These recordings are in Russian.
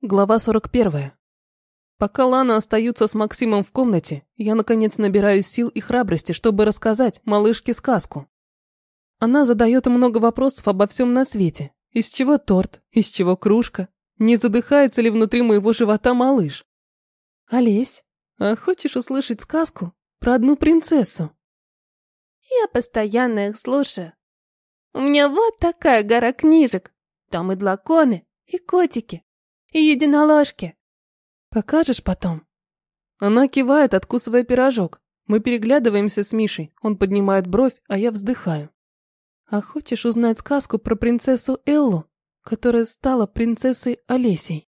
Глава 41. Пока Лана остаются с Максимом в комнате, я наконец набираюсь сил и храбрости, чтобы рассказать малышке сказку. Она задает много вопросов обо всем на свете. Из чего торт? Из чего кружка? Не задыхается ли внутри моего живота малыш? Олесь, а хочешь услышать сказку про одну принцессу? Я постоянно их слушаю. У меня вот такая гора книжек. Там и длаконы, и котики, и единоложки. Покажешь потом? Она кивает, откусывая пирожок. Мы переглядываемся с Мишей. Он поднимает бровь, а я вздыхаю. А хочешь узнать сказку про принцессу Эллу, которая стала принцессой Олесей?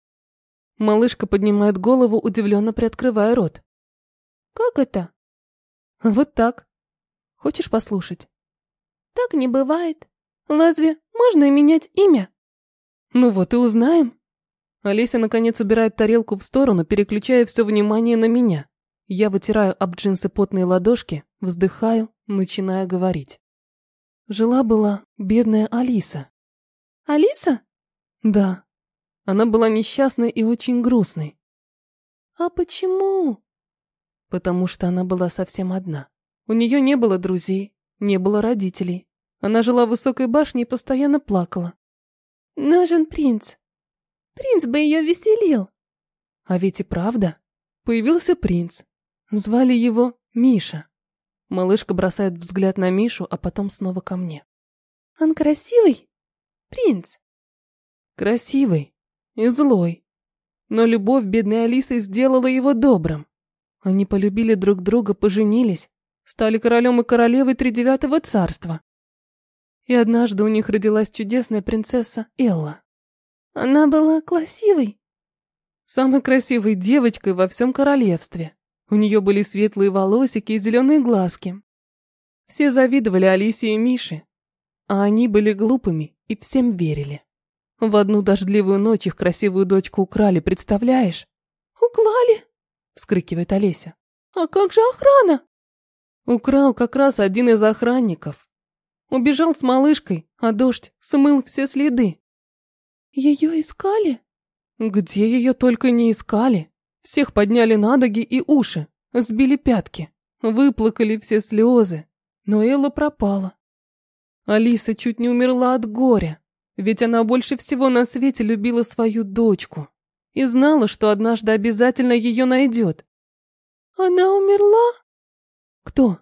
Малышка поднимает голову, удивленно приоткрывая рот. Как это? Вот так. Хочешь послушать? Так не бывает. Разве можно менять имя? Ну вот и узнаем. Олеся наконец убирает тарелку в сторону, переключая все внимание на меня. Я вытираю об джинсы потные ладошки, вздыхаю, начиная говорить. Жила-была бедная Алиса. Алиса? Да. Она была несчастной и очень грустной. А почему? Потому что она была совсем одна. У нее не было друзей, не было родителей. Она жила в высокой башне и постоянно плакала. Нужен принц. Принц бы ее веселил. А ведь и правда. Появился принц. Звали его Миша. Малышка бросает взгляд на Мишу, а потом снова ко мне. Он красивый? Принц? Красивый и злой. Но любовь бедной Алисы сделала его добрым. Они полюбили друг друга, поженились, стали королем и королевой тридевятого царства. И однажды у них родилась чудесная принцесса Элла. Она была красивой. Самой красивой девочкой во всем королевстве. У нее были светлые волосики и зеленые глазки. Все завидовали Алисе и Мише, а они были глупыми и всем верили. В одну дождливую ночь их красивую дочку украли, представляешь? «Уклали!» – вскрикивает Олеся. «А как же охрана?» Украл как раз один из охранников. Убежал с малышкой, а дождь смыл все следы. Ее искали? Где ее только не искали. Всех подняли на ноги и уши, сбили пятки, выплакали все слезы. Но Элла пропала. Алиса чуть не умерла от горя, ведь она больше всего на свете любила свою дочку и знала, что однажды обязательно ее найдет. Она умерла? Кто?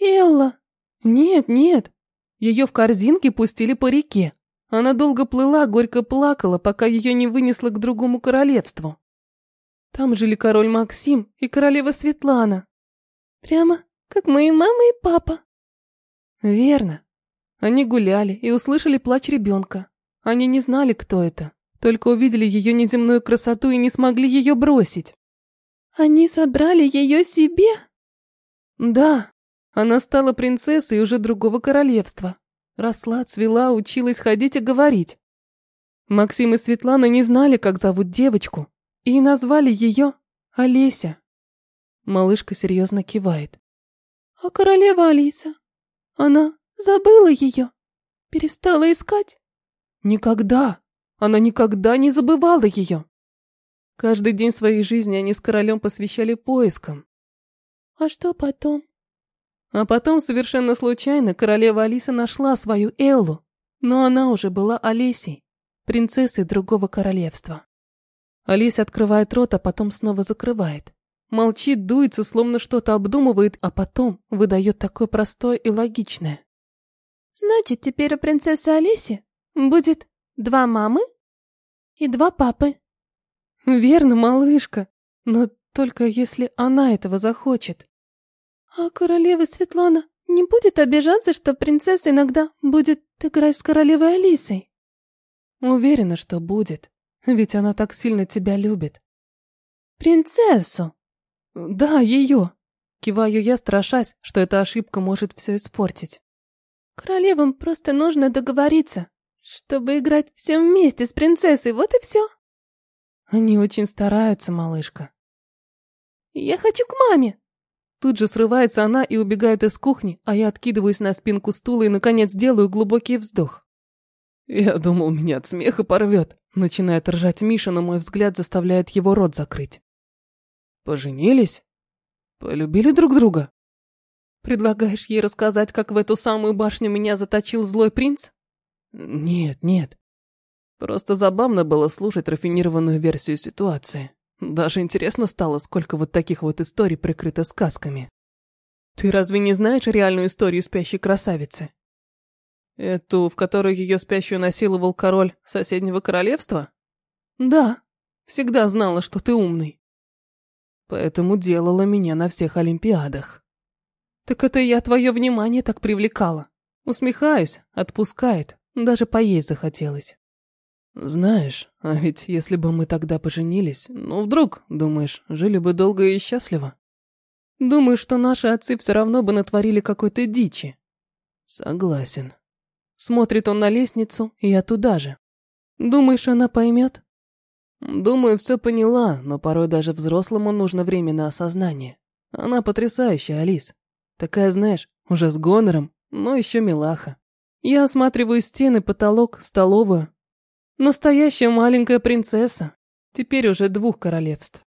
Элла. Нет, нет. Ее в корзинке пустили по реке, она долго плыла, горько плакала, пока ее не вынесло к другому королевству. Там жили король Максим и королева Светлана. Прямо как мои мама и папа. Верно. Они гуляли и услышали плач ребенка. Они не знали, кто это, только увидели ее неземную красоту и не смогли ее бросить. Они собрали ее себе? Да, она стала принцессой уже другого королевства. Росла, цвела, училась ходить и говорить. Максим и Светлана не знали, как зовут девочку, и назвали ее Олеся. Малышка серьезно кивает. А королева Алиса? Она забыла ее? Перестала искать? Никогда. Она никогда не забывала ее. Каждый день своей жизни они с королем посвящали поискам. А что потом? А потом совершенно случайно королева Алиса нашла свою Эллу, но она уже была Олесей, принцессой другого королевства. Олеся открывает рот, а потом снова закрывает. Молчит, дуется, словно что-то обдумывает, а потом выдает такое простое и логичное. Значит, теперь у принцессы Олеси будет два мамы и два папы. Верно, малышка, но только если она этого захочет. А королева Светлана не будет обижаться, что принцесса иногда будет играть с королевой Алисой? Уверена, что будет, ведь она так сильно тебя любит. Принцессу? Да, ее. Киваю я, страшась, что эта ошибка может все испортить. Королевам просто нужно договориться, чтобы играть всем вместе с принцессой, вот и все. Они очень стараются, малышка. Я хочу к маме. Тут же срывается она и убегает из кухни, а я откидываюсь на спинку стула и, наконец, делаю глубокий вздох. Я думал, меня от смеха порвет. Начинает ржать Миша, но мой взгляд заставляет его рот закрыть. Поженились? Полюбили друг друга? Предлагаешь ей рассказать, как в эту самую башню меня заточил злой принц? Нет, нет. Просто забавно было слушать рафинированную версию ситуации. Даже интересно стало, сколько вот таких вот историй прикрыто сказками. Ты разве не знаешь реальную историю спящей красавицы? Эту, в которой ее спящую насиловал король соседнего королевства? Да, всегда знала, что ты умный. Поэтому делала меня на всех олимпиадах. Так это я твое внимание так привлекала. Усмехаюсь, отпускает, даже поесть захотелось. Знаешь, а ведь если бы мы тогда поженились, ну вдруг, думаешь, жили бы долго и счастливо? Думаю, что наши отцы все равно бы натворили какой-то дичи. Согласен. Смотрит он на лестницу, и я туда же. Думаешь, она поймет? Думаю, все поняла, но порой даже взрослому нужно время на осознание. Она потрясающая, Алис. Такая, знаешь, уже с гонором, но еще милаха. Я осматриваю стены, потолок, столовую. Настоящая маленькая принцесса. Теперь уже двух королевств.